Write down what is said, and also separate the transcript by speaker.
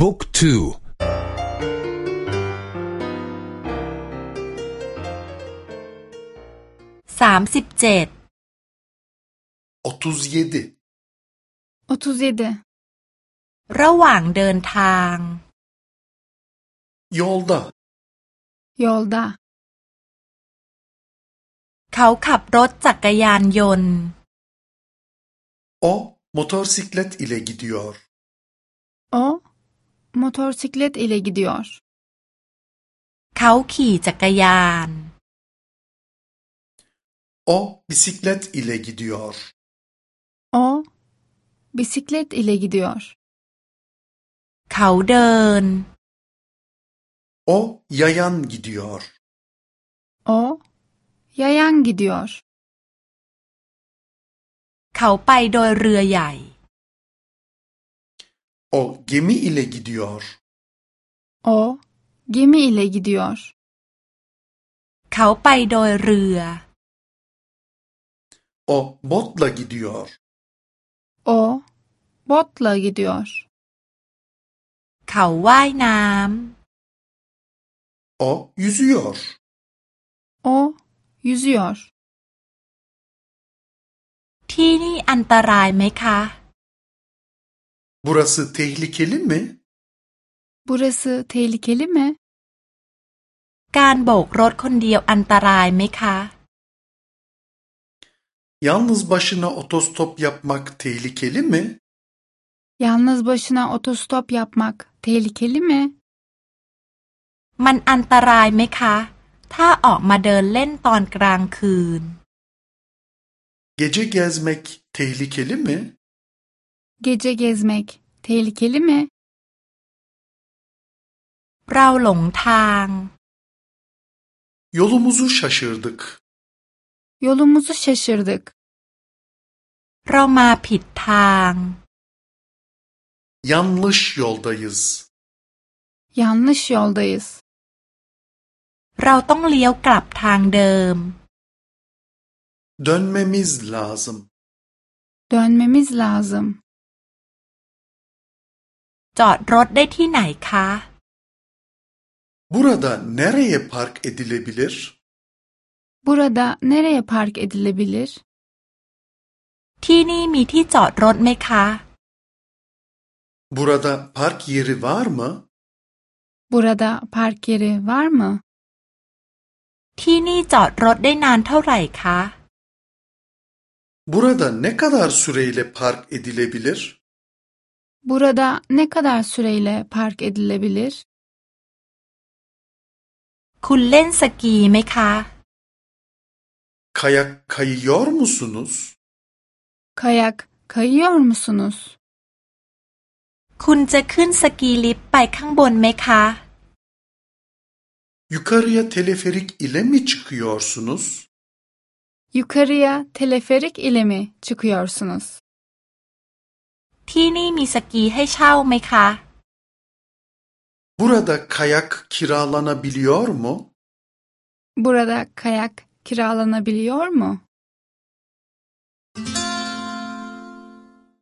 Speaker 1: บุ๊กทู
Speaker 2: สามสิบเจ็ด
Speaker 3: 37
Speaker 4: 37
Speaker 2: ระหว่างเดินทาง
Speaker 3: Yolda
Speaker 4: Yolda
Speaker 2: เขาขับรถจักรยานยนต์
Speaker 3: O motosiklet ile gidiyor.
Speaker 4: O motosiklet ile gidiyor.
Speaker 2: เขาขี่จักรยาน
Speaker 3: O bisiklet ile gidiyor.
Speaker 4: O bisiklet ile gidiyor.
Speaker 2: เขาเดิน
Speaker 3: O yayan gidiyor.
Speaker 4: O yayan gidiyor.
Speaker 2: เขาไปโดยเรือใหญ่
Speaker 3: O gemi ile gidiyor.
Speaker 4: O gemi ile gidiyor.
Speaker 2: เขาไปโดยเรือ
Speaker 3: O botla gidiyor.
Speaker 4: O botla gidiyor.
Speaker 2: เขาว่ายน้
Speaker 3: O yüzüyor.
Speaker 4: O yüzüyor. ำ
Speaker 2: ที่นี่อันตรายไหมคะ
Speaker 3: Burası tehlikeli mi?
Speaker 4: Burası tehlikeli mi?
Speaker 2: การโบกรถคนเดียวอันตรายไหมคะ
Speaker 3: Yalnız başına otostop yapmak tehlikeli mi?
Speaker 4: Yalnız başına otostop yapmak tehlikeli mi?
Speaker 2: มันอันตรายไหมคะ ถ้าออกมาเดินเล่นตอนกลางคืน
Speaker 3: Gece gezmek tehlikeli mi?
Speaker 4: Gece gezmek tehlikeli mi?
Speaker 2: เราหลงทาง
Speaker 3: Yolumuzu şaşırdık.
Speaker 4: Yolumuzu şaşırdık.
Speaker 2: เรามาผิดทาง
Speaker 3: Yanlış yoldayız.
Speaker 4: Yanlış yoldayız.
Speaker 2: เราต้องเลี้ยวกลับทางเดิม
Speaker 3: Dönmemiz lazım.
Speaker 4: Dönmemiz lazım.
Speaker 2: จอดรถได้ที่ไหนคะ
Speaker 3: Burada nereye park edilebilir?
Speaker 4: Burada nereye park edilebilir?
Speaker 2: ที่นี่มีที่จอดรถไหมคะ
Speaker 3: Burada park yeri var mı?
Speaker 4: Burada park yeri var mı?
Speaker 2: ที่นี่จอดรถได้นานเท่าไหร่คะ
Speaker 3: Burada ne kadar süreyle park edilebilir?
Speaker 4: Burada ne kadar süreyle park edilebilir?
Speaker 2: คุณเล่นสกีไหมคะ
Speaker 3: Kayak kayıyor musunuz?
Speaker 4: Kayak kayıyor musunuz?
Speaker 2: คุณจะขึ้นสกีลิฟต์ไปข้างบนไหมคะ
Speaker 3: Yukarıya teleferik ile mi çıkıyorsunuz?
Speaker 4: Yukarıya teleferik ile mi çıkıyorsunuz?
Speaker 2: ที่นี่มีสกีให้เช่าไหมคะ
Speaker 3: Burada kayak kiralanabiliyor mu?
Speaker 4: Burada kayak kiralanabiliyor mu?